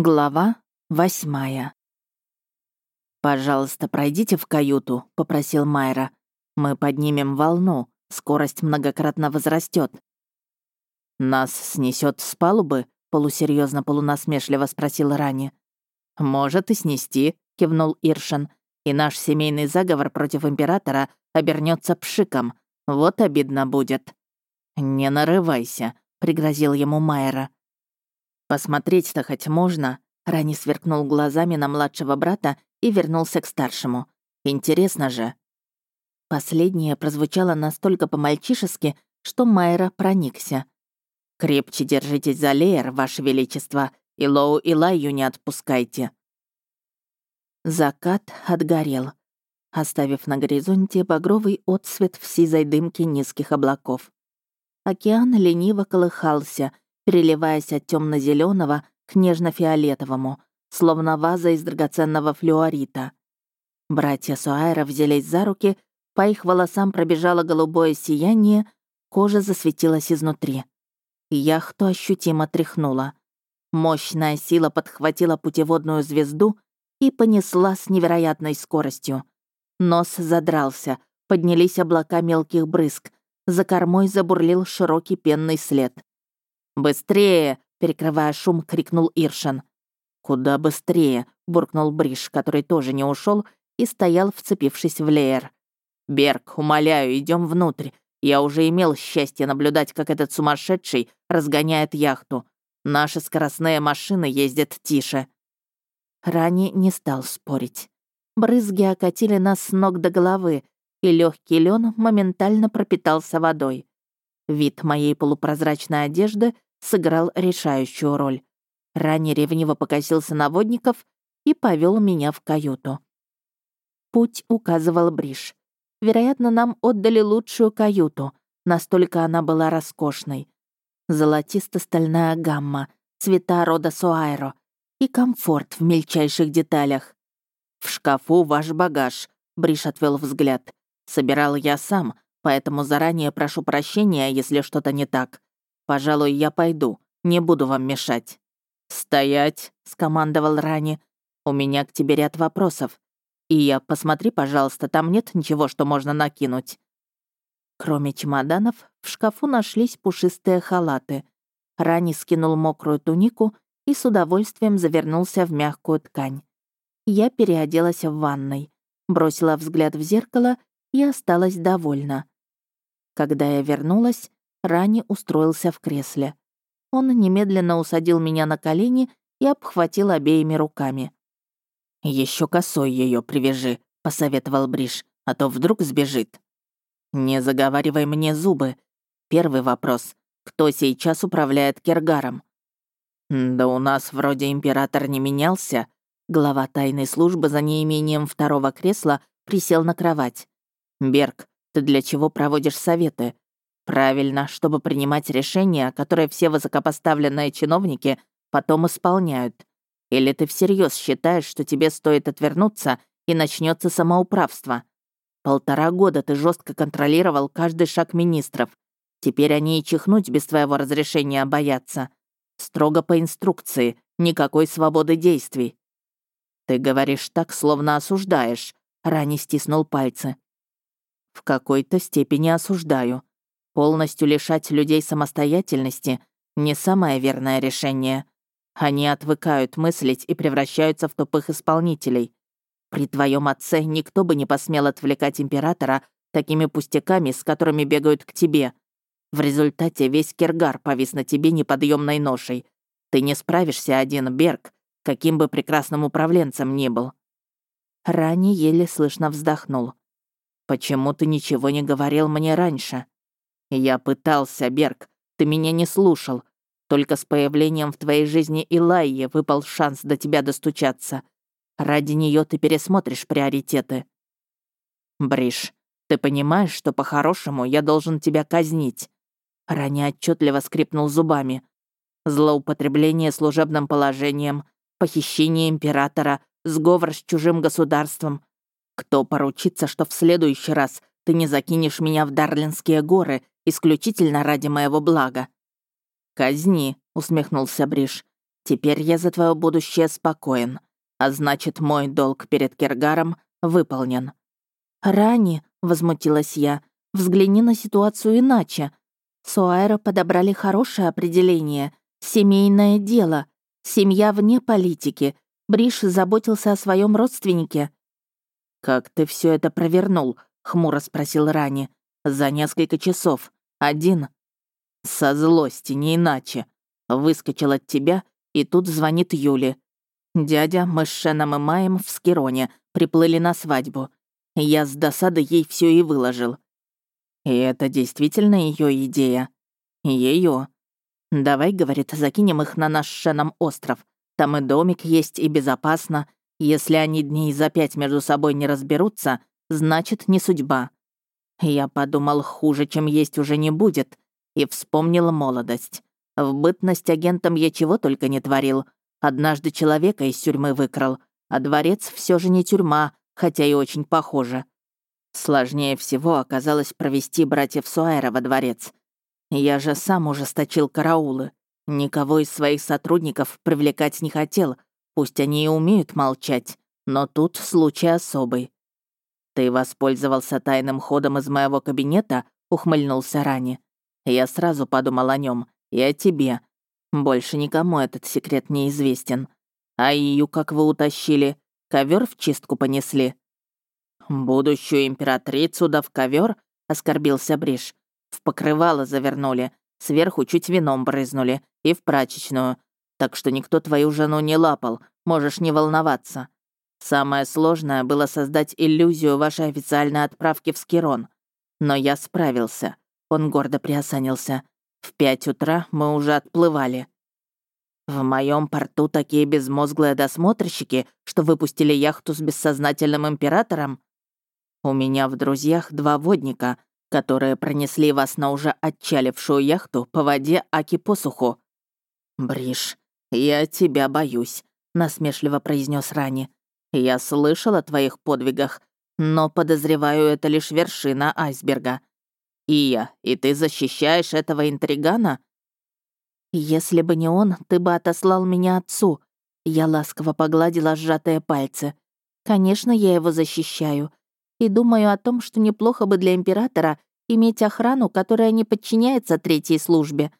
Глава восьмая. «Пожалуйста, пройдите в каюту», — попросил Майра. «Мы поднимем волну, скорость многократно возрастет. «Нас снесет с палубы?» — полусерьезно полунасмешливо спросил Рани. «Может и снести», — кивнул Иршин. «И наш семейный заговор против императора обернется пшиком. Вот обидно будет». «Не нарывайся», — пригрозил ему Майера. «Посмотреть-то хоть можно?» Рани сверкнул глазами на младшего брата и вернулся к старшему. «Интересно же». Последнее прозвучало настолько по-мальчишески, что Майра проникся. «Крепче держитесь за Леер, Ваше Величество, и Лоу и Лайю не отпускайте». Закат отгорел, оставив на горизонте багровый отсвет в сизой дымке низких облаков. Океан лениво колыхался — переливаясь от темно зеленого к нежно-фиолетовому, словно ваза из драгоценного флюорита. Братья Суайра взялись за руки, по их волосам пробежало голубое сияние, кожа засветилась изнутри. Яхту ощутимо тряхнула. Мощная сила подхватила путеводную звезду и понесла с невероятной скоростью. Нос задрался, поднялись облака мелких брызг, за кормой забурлил широкий пенный след. «Быстрее!» — перекрывая шум, крикнул Иршан. «Куда быстрее?» — буркнул Бриш, который тоже не ушел и стоял, вцепившись в леер. «Берг, умоляю, идем внутрь. Я уже имел счастье наблюдать, как этот сумасшедший разгоняет яхту. Наши скоростные машины ездят тише». Рани не стал спорить. Брызги окатили нас с ног до головы, и легкий лен моментально пропитался водой. Вид моей полупрозрачной одежды сыграл решающую роль. Ранее ревниво покосился на водников и повел меня в каюту. Путь указывал Бриш. Вероятно, нам отдали лучшую каюту, настолько она была роскошной. Золотисто-стальная гамма, цвета рода Суайро и комфорт в мельчайших деталях. «В шкафу ваш багаж», — Бриш отвел взгляд. «Собирал я сам, поэтому заранее прошу прощения, если что-то не так. Пожалуй, я пойду, не буду вам мешать». «Стоять!» — скомандовал Рани. «У меня к тебе ряд вопросов. И я, посмотри, пожалуйста, там нет ничего, что можно накинуть». Кроме чемоданов, в шкафу нашлись пушистые халаты. Рани скинул мокрую тунику и с удовольствием завернулся в мягкую ткань. Я переоделась в ванной, бросила взгляд в зеркало и осталась довольна. Когда я вернулась, Рани устроился в кресле. Он немедленно усадил меня на колени и обхватил обеими руками. Еще косой ее привяжи», — посоветовал Бриш, «а то вдруг сбежит». «Не заговаривай мне зубы. Первый вопрос. Кто сейчас управляет Кергаром?» «Да у нас вроде император не менялся». Глава тайной службы за неимением второго кресла присел на кровать. «Берг, ты для чего проводишь советы? Правильно, чтобы принимать решения, которые все высокопоставленные чиновники потом исполняют. Или ты всерьез считаешь, что тебе стоит отвернуться и начнется самоуправство? Полтора года ты жестко контролировал каждый шаг министров. Теперь они и чихнуть без твоего разрешения боятся. Строго по инструкции, никакой свободы действий. Ты говоришь так, словно осуждаешь. Рани стиснул пальцы. В какой-то степени осуждаю. Полностью лишать людей самостоятельности — не самое верное решение. Они отвыкают мыслить и превращаются в тупых исполнителей. При твоем отце никто бы не посмел отвлекать императора такими пустяками, с которыми бегают к тебе. В результате весь Киргар повис на тебе неподъемной ношей. Ты не справишься один, Берг, каким бы прекрасным управленцем ни был». Рани еле слышно вздохнул. «Почему ты ничего не говорил мне раньше?» «Я пытался, Берг. Ты меня не слушал. Только с появлением в твоей жизни Илайи выпал шанс до тебя достучаться. Ради нее ты пересмотришь приоритеты». «Бриш, ты понимаешь, что по-хорошему я должен тебя казнить?» Рани отчетливо скрипнул зубами. «Злоупотребление служебным положением, похищение императора, сговор с чужим государством. Кто поручится, что в следующий раз ты не закинешь меня в Дарлинские горы исключительно ради моего блага». «Казни», — усмехнулся Бриш. Теперь я за твое будущее спокоен, а значит, мой долг перед Кергаром выполнен». «Рани», — возмутилась я, — «взгляни на ситуацию иначе. Суайра подобрали хорошее определение — семейное дело, семья вне политики. Бриш заботился о своем родственнике». «Как ты все это провернул?» — хмуро спросил Рани. «За несколько часов. Один». «Со злости, не иначе. Выскочил от тебя и тут звонит Юли. Дядя, мы с Шеном и Маем в Скироне приплыли на свадьбу. Я с досады ей все и выложил. И это действительно ее идея. Ее. Давай, говорит, закинем их на наш Шеном остров. Там и домик есть, и безопасно. Если они дней за пять между собой не разберутся, значит, не судьба. Я подумал, хуже, чем есть, уже не будет, и вспомнил молодость. В бытность агентом я чего только не творил. Однажды человека из тюрьмы выкрал, а дворец все же не тюрьма, хотя и очень похоже. Сложнее всего оказалось провести братьев Суайра во дворец. Я же сам ужесточил караулы. Никого из своих сотрудников привлекать не хотел, пусть они и умеют молчать, но тут случай особый. «Ты воспользовался тайным ходом из моего кабинета?» — ухмыльнулся Рани. Я сразу подумал о нем и о тебе. Больше никому этот секрет не известен. А ее как вы утащили? Ковер в чистку понесли?» «Будущую императрицу да в ковер? оскорбился Бриш. «В покрывало завернули, сверху чуть вином брызнули и в прачечную. Так что никто твою жену не лапал, можешь не волноваться. Самое сложное было создать иллюзию вашей официальной отправки в Скирон. Но я справился». Он гордо приосанился. В пять утра мы уже отплывали. В моем порту такие безмозглые досмотрщики, что выпустили яхту с бессознательным императором. У меня в друзьях два водника, которые пронесли вас на уже отчалившую яхту по воде Аки-посуху. «Бриш, я тебя боюсь», — насмешливо произнес Рани. «Я слышал о твоих подвигах, но подозреваю, это лишь вершина айсберга. «Ия, и ты защищаешь этого интригана?» «Если бы не он, ты бы отослал меня отцу». Я ласково погладила сжатые пальцы. «Конечно, я его защищаю. И думаю о том, что неплохо бы для императора иметь охрану, которая не подчиняется третьей службе.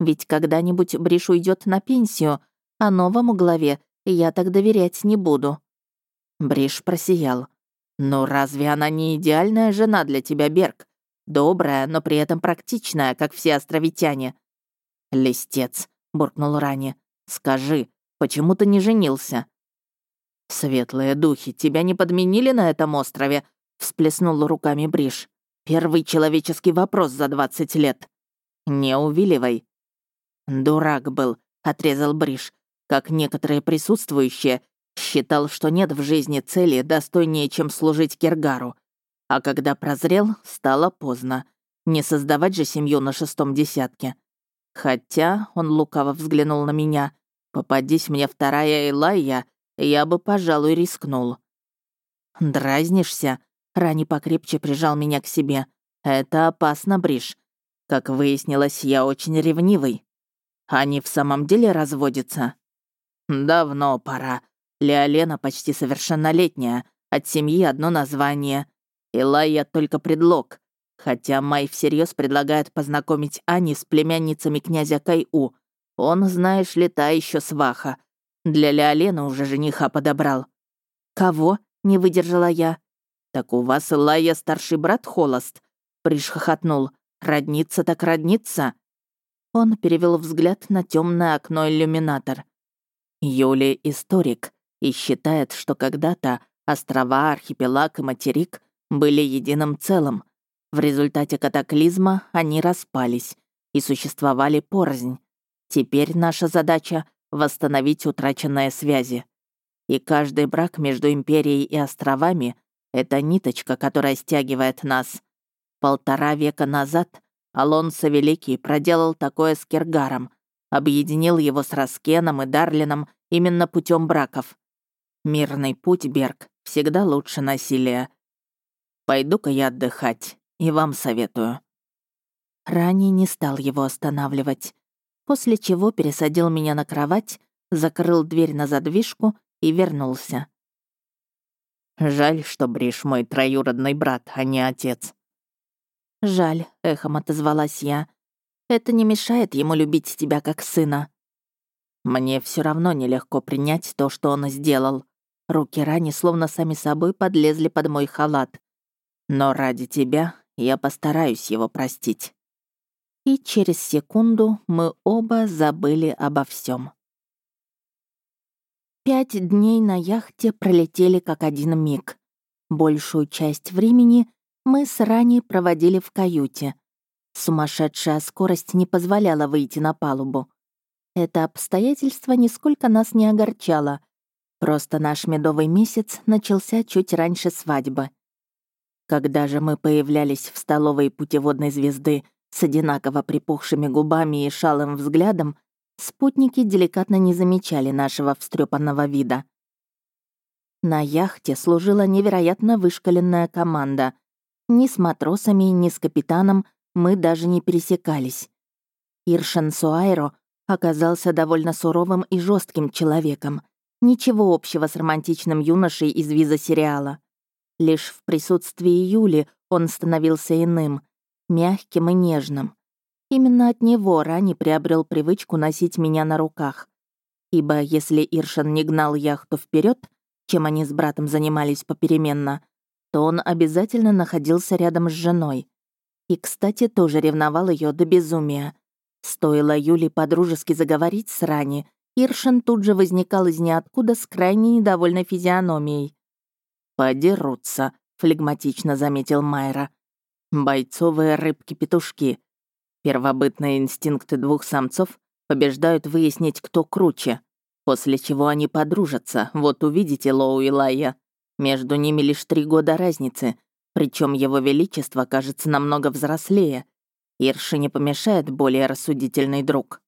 Ведь когда-нибудь Бриш уйдет на пенсию, а новому главе я так доверять не буду». Бриш просиял. «Но разве она не идеальная жена для тебя, Берг? Добрая, но при этом практичная, как все островитяне. «Листец», — буркнул Рани. «Скажи, почему ты не женился?» «Светлые духи, тебя не подменили на этом острове?» — всплеснул руками Бриш. «Первый человеческий вопрос за двадцать лет». «Не увиливай». «Дурак был», — отрезал Бриш. «Как некоторые присутствующие, считал, что нет в жизни цели достойнее, чем служить Кергару. А когда прозрел, стало поздно. Не создавать же семью на шестом десятке. Хотя, он лукаво взглянул на меня, попадись мне вторая Элайя, я бы, пожалуй, рискнул. «Дразнишься?» Рани покрепче прижал меня к себе. «Это опасно, Бриш. Как выяснилось, я очень ревнивый. Они в самом деле разводятся?» «Давно пора. Леолена почти совершеннолетняя. От семьи одно название. Илайя только предлог. Хотя Май всерьез предлагает познакомить Ани с племянницами князя Кайу. Он, знаешь ли, та еще сваха. Для Леолена уже жениха подобрал. «Кого?» — не выдержала я. «Так у вас, Илайя, старший брат холост?» — Приш хохотнул. «Родница так родница?» Он перевел взгляд на темное окно иллюминатор. Юли — историк и считает, что когда-то острова, архипелаг и материк были единым целым. В результате катаклизма они распались и существовали порознь. Теперь наша задача — восстановить утраченные связи. И каждый брак между империей и островами — это ниточка, которая стягивает нас. Полтора века назад Алонсо Великий проделал такое с Кергаром, объединил его с Раскеном и Дарлином именно путем браков. Мирный путь, Берг, всегда лучше насилия. Пойду-ка я отдыхать, и вам советую». Рани не стал его останавливать, после чего пересадил меня на кровать, закрыл дверь на задвижку и вернулся. «Жаль, что Бриш мой троюродный брат, а не отец». «Жаль», — эхом отозвалась я. «Это не мешает ему любить тебя как сына». Мне все равно нелегко принять то, что он сделал. Руки Рани словно сами собой подлезли под мой халат. Но ради тебя я постараюсь его простить. И через секунду мы оба забыли обо всем. Пять дней на яхте пролетели как один миг. Большую часть времени мы с Рани проводили в каюте. Сумасшедшая скорость не позволяла выйти на палубу. Это обстоятельство нисколько нас не огорчало. Просто наш медовый месяц начался чуть раньше свадьбы. Когда же мы появлялись в столовой путеводной звезды с одинаково припухшими губами и шалым взглядом, спутники деликатно не замечали нашего встрепанного вида. На яхте служила невероятно вышкаленная команда. Ни с матросами, ни с капитаном мы даже не пересекались. Иршен Суайро оказался довольно суровым и жестким человеком. Ничего общего с романтичным юношей из виза сериала. Лишь в присутствии Юли он становился иным, мягким и нежным. Именно от него Рани приобрел привычку носить меня на руках. Ибо если Иршан не гнал яхту вперед, чем они с братом занимались попеременно, то он обязательно находился рядом с женой. И, кстати, тоже ревновал ее до безумия. Стоило Юле подружески заговорить с Рани, Иршин тут же возникал из ниоткуда с крайне недовольной физиономией. «Подерутся», — флегматично заметил Майра. «Бойцовые рыбки-петушки. Первобытные инстинкты двух самцов побеждают выяснить, кто круче, после чего они подружатся, вот увидите Лоу и Лайя. Между ними лишь три года разницы, причем его величество кажется намного взрослее, Ирше не помешает более рассудительный друг.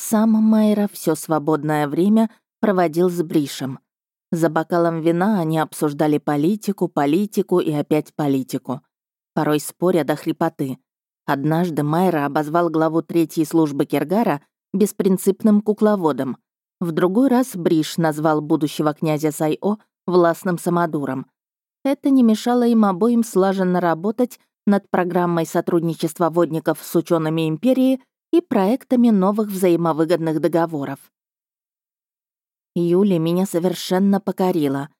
Сам Майра все свободное время проводил с Бришем. За бокалом вина они обсуждали политику, политику и опять политику. Порой споря до хрипоты. Однажды Майра обозвал главу третьей службы Кергара беспринципным кукловодом. В другой раз Бриш назвал будущего князя Сайо властным самодуром. Это не мешало им обоим слаженно работать над программой сотрудничества водников с учеными империи и проектами новых взаимовыгодных договоров. Юля меня совершенно покорила,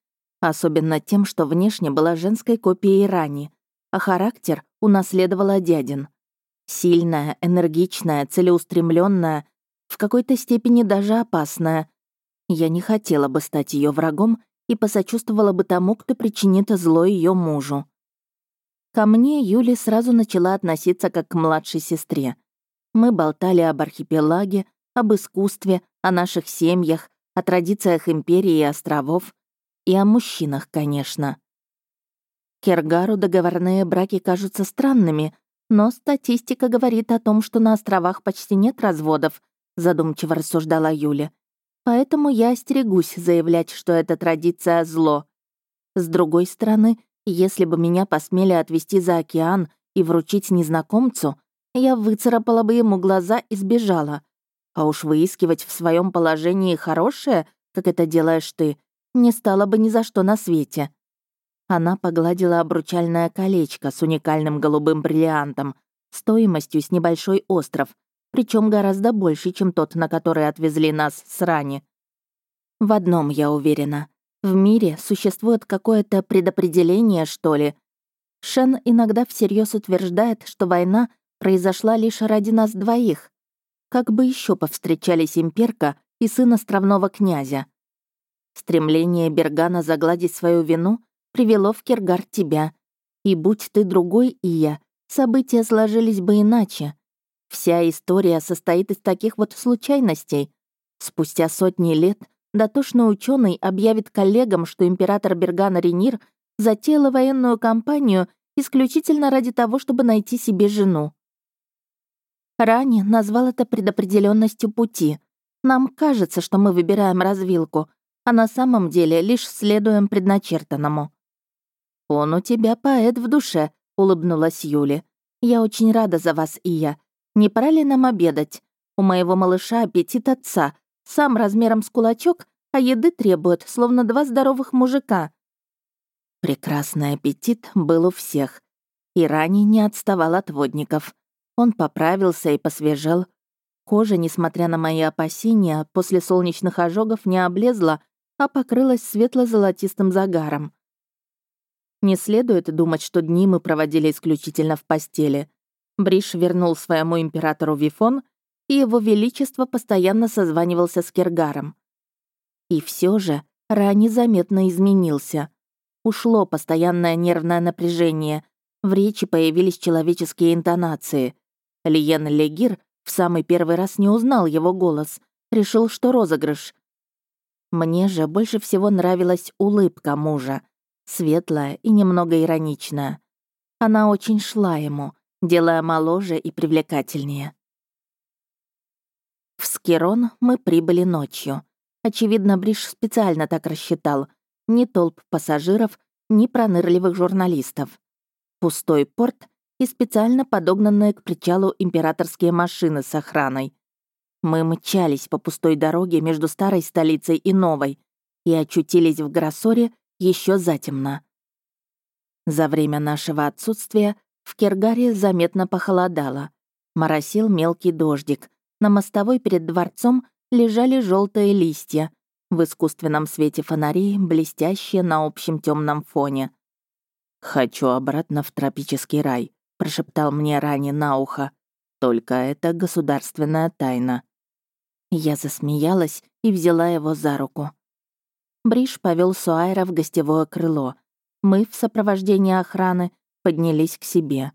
особенно тем, что внешне была женской копией Рани, а характер унаследовала дядин. Сильная, энергичная, целеустремленная, в какой-то степени даже опасная. Я не хотела бы стать ее врагом и посочувствовала бы тому, кто причинит зло ее мужу. Ко мне Юли сразу начала относиться как к младшей сестре. Мы болтали об архипелаге, об искусстве, о наших семьях, о традициях империи и островов. И о мужчинах, конечно. Кергару договорные браки кажутся странными, но статистика говорит о том, что на островах почти нет разводов, задумчиво рассуждала Юля. Поэтому я остерегусь заявлять, что эта традиция — зло. С другой стороны, если бы меня посмели отвезти за океан и вручить незнакомцу, я выцарапала бы ему глаза и сбежала. А уж выискивать в своем положении хорошее, как это делаешь ты, не стало бы ни за что на свете. Она погладила обручальное колечко с уникальным голубым бриллиантом, стоимостью с небольшой остров, причем гораздо больше, чем тот, на который отвезли нас с Рани. В одном я уверена. В мире существует какое-то предопределение, что ли. Шен иногда всерьез утверждает, что война произошла лишь ради нас двоих. Как бы еще повстречались имперка и сын островного князя. Стремление Бергана загладить свою вину привело в Киргар тебя. И будь ты другой, и я, события сложились бы иначе. Вся история состоит из таких вот случайностей. Спустя сотни лет Дотошный ученый объявит коллегам, что император Бергана Ренир затеяла военную кампанию исключительно ради того, чтобы найти себе жену. Рани назвал это предопределенностью пути. Нам кажется, что мы выбираем развилку, а на самом деле лишь следуем предначертанному. «Он у тебя поэт в душе», — улыбнулась Юля. «Я очень рада за вас, и я. Не пора ли нам обедать? У моего малыша аппетит отца, сам размером с кулачок, а еды требует, словно два здоровых мужика. Прекрасный аппетит был у всех. И Рани не отставал от водников. Он поправился и посвежел. Кожа, несмотря на мои опасения, после солнечных ожогов не облезла, а покрылась светло-золотистым загаром. Не следует думать, что дни мы проводили исключительно в постели. Бриш вернул своему императору Вифон, и его величество постоянно созванивался с Кергаром. И все же Рани заметно изменился. Ушло постоянное нервное напряжение, в речи появились человеческие интонации. Лиен Легир в самый первый раз не узнал его голос, решил, что розыгрыш. Мне же больше всего нравилась улыбка мужа, светлая и немного ироничная. Она очень шла ему, делая моложе и привлекательнее. В Скирон мы прибыли ночью. Очевидно, Бриш специально так рассчитал. Ни толп пассажиров, ни пронырливых журналистов. Пустой порт и специально подогнанные к причалу императорские машины с охраной. Мы мчались по пустой дороге между старой столицей и новой и очутились в Гроссоре еще затемно. За время нашего отсутствия в Кергаре заметно похолодало. Моросил мелкий дождик. На мостовой перед дворцом лежали желтые листья, в искусственном свете фонарей, блестящие на общем темном фоне. «Хочу обратно в тропический рай», — прошептал мне ранее на ухо. «Только это государственная тайна». Я засмеялась и взяла его за руку. Бриш повел Суайра в гостевое крыло. Мы в сопровождении охраны поднялись к себе.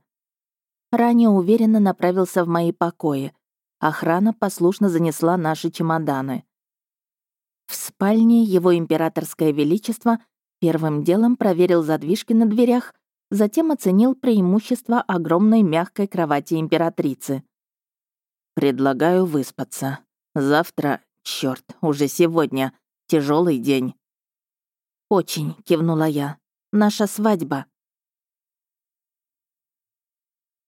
Ранее уверенно направился в мои покои. Охрана послушно занесла наши чемоданы. В спальне его императорское величество первым делом проверил задвижки на дверях, затем оценил преимущество огромной мягкой кровати императрицы. «Предлагаю выспаться. Завтра, черт, уже сегодня, тяжелый день». «Очень», — кивнула я. «Наша свадьба».